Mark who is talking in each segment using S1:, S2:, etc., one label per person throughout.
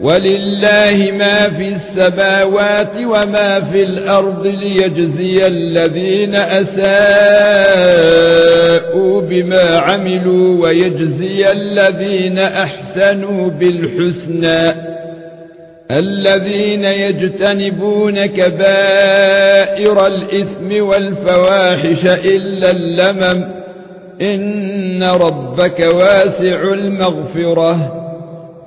S1: ولله ما في السماوات وما في الأرض ليجزي الذين أساءوا بما عملوا ويجزي الذين أحسنوا بالحسنى الذين يجتنبون كبائر الإثم والفواحش إلا اللمم إن ربك واسع المغفرة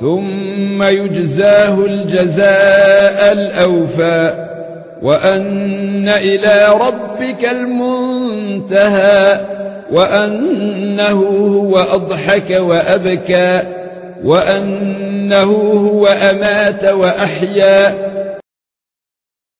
S1: ثم يجزاه الجزاء الأوفى وأن إلى ربك المنتهى وأنه هو أضحك وأبكى وأنه هو أمات وأحيا